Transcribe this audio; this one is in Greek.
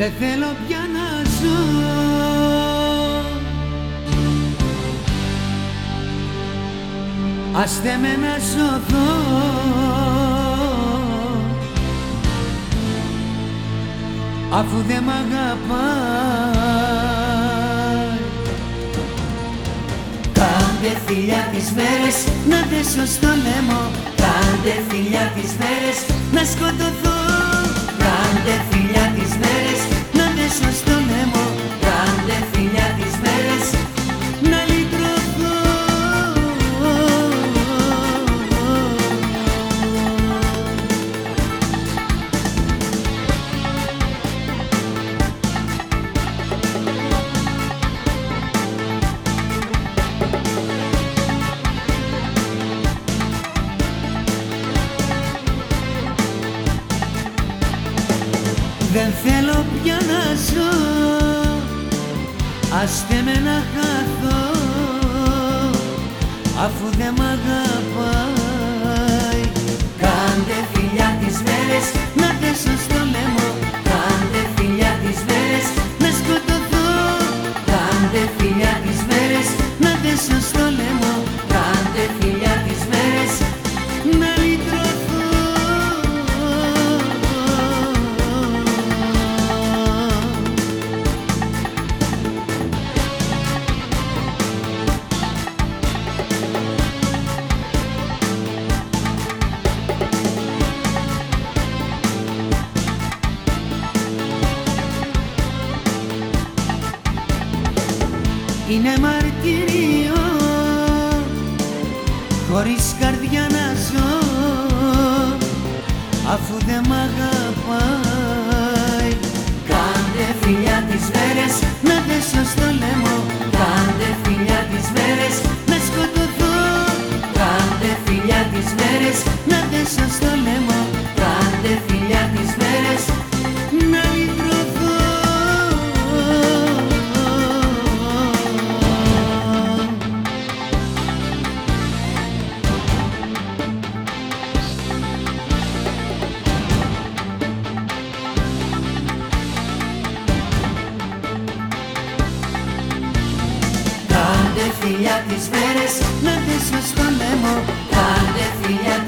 Δεν θέλω πια να ζω. Άστε με να σωθώ Αφού δεν μ' αγαπάει. Κάντε φιλιά τις μέρες Να δέσω στο λαιμό. Κάντε φιλιά τις μέρες Να σκοτωθώ Δεν θέλω πια να ζω. Άστε με να χαθώ. Αφού δεν μ' αγαπάει Είναι μαρτύριο χωρίς καρδιά να ζω αφού δεν μ' αγαπάει Κάντε φιλιά τις μέρες να δέσω στο λαιμό Κάντε φιλιά